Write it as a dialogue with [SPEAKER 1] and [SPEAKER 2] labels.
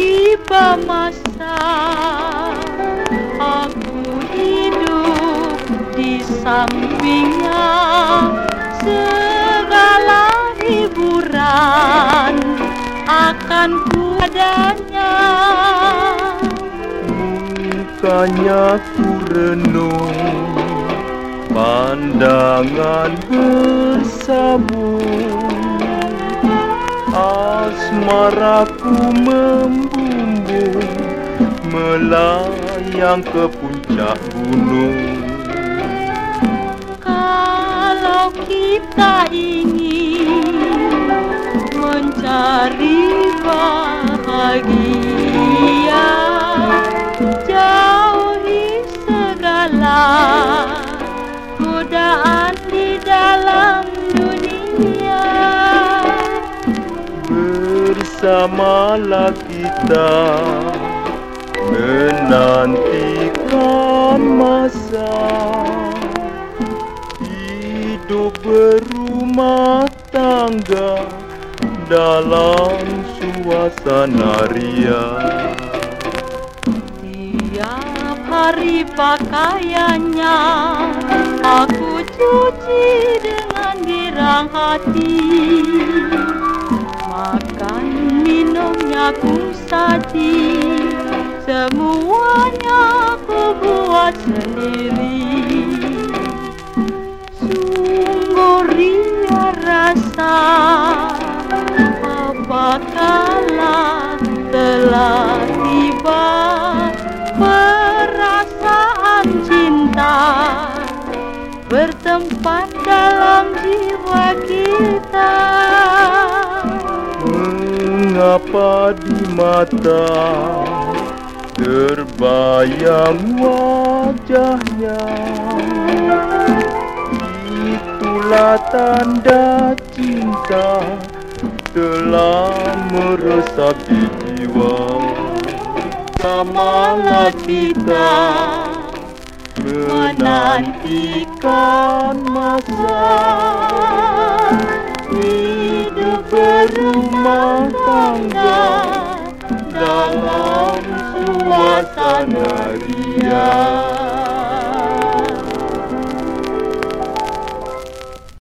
[SPEAKER 1] tiba masa aku hidup di sampingnya. Segala hiburan akan kuadanya
[SPEAKER 2] bukannya ku renung pandangan bersambung Asmaraku membumbung melayang ke puncak gunung.
[SPEAKER 1] Kalau kita ingin mencari bahagia
[SPEAKER 2] Bersamalah kita menantikan masa Hidup berumah tangga dalam suasana ria.
[SPEAKER 1] Tiap hari pakaiannya Aku cuci dengan girang hati Makan minumnya ku saji. Semuanya ku buat sendiri. Sungguh ria rasa. Apakala telah tiba Perasaan cinta Bertempat dalam jiwa kita
[SPEAKER 2] Mengapa di mata terbayang wajahnya? Itulah tanda cinta telah meresap di jiwa. Samalah kita menantikan masa dalam suasana ria